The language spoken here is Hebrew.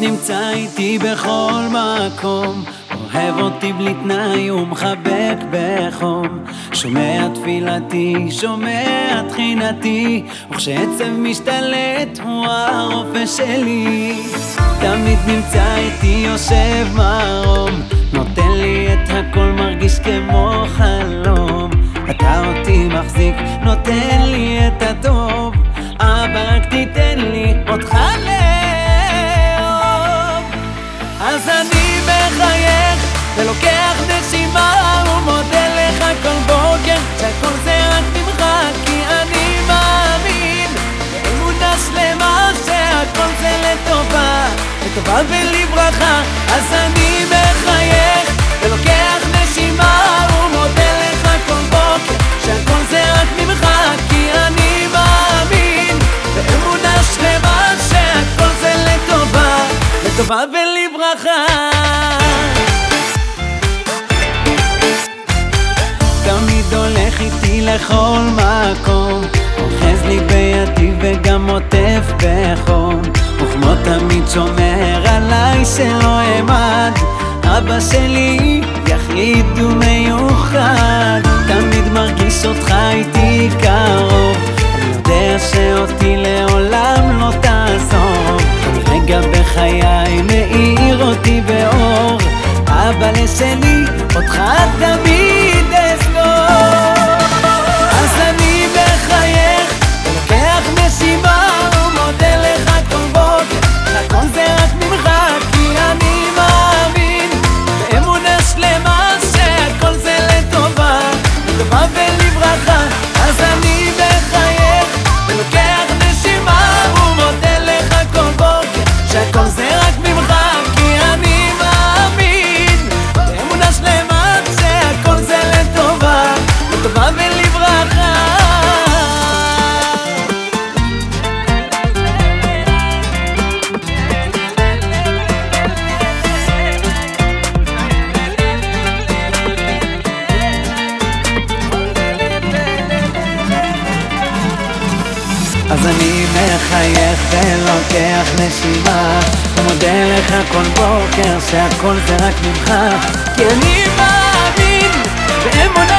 נמצא איתי בכל מקום. אוהב אותי בלי תנאי ומחבק בחום. שומע תפילתי, שומע תחינתי וכשעצב משתלט הוא הרופא שלי. תמיד נמצא איתי יושב מרום. נותן לי את הכל מרגיש כמו חלום. אתה אותי מחזיק, נותן לי את הטוב. אבא רק תיתן לי אותך לאהוב לטובה ולברכה אז אני מחייך ולוקח נשימה ומודה לך כל בוקר שהכל זה רק ממך כי אני מאמין באמונה שלמה שהכל זה לטובה לטובה ולברכה. תמיד הולך איתי לכל מקום שומר עליי שלא אמד אבא שלי יחיד ומיוחד תמיד מרגיש אותך איתי קרוב. אני יודע שאותי לעולם לא תעזוב. רגע בחיי מאיר אותי באור. אבא לשלי אותך תמיד אז אני מחייך ולוקח נשימה. ומודה לך כל בוקר שהכל זה רק ממך. כי אני מאמין באמונה